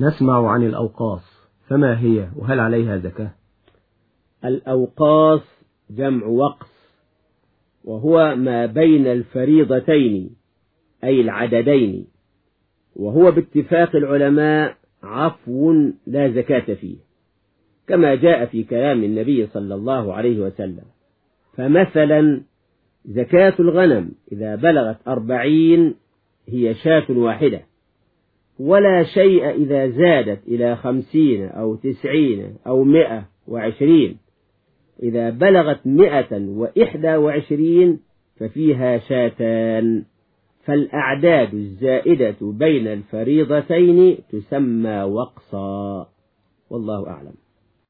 نسمع عن الأوقاص فما هي؟ وهل عليها زكاة؟ الأوقاص جمع وقص وهو ما بين الفريضتين أي العددين وهو باتفاق العلماء عفو لا زكاة فيه كما جاء في كلام النبي صلى الله عليه وسلم. فمثلا زكاة الغنم إذا بلغت أربعين هي شاة واحدة ولا شيء إذا زادت إلى خمسين أو تسعين أو مئة وعشرين. إذا بلغت مئة وإحدى وعشرين ففيها شاتان. فالأعداد الزائدة بين الفريضتين تسمى وقصا. والله أعلم.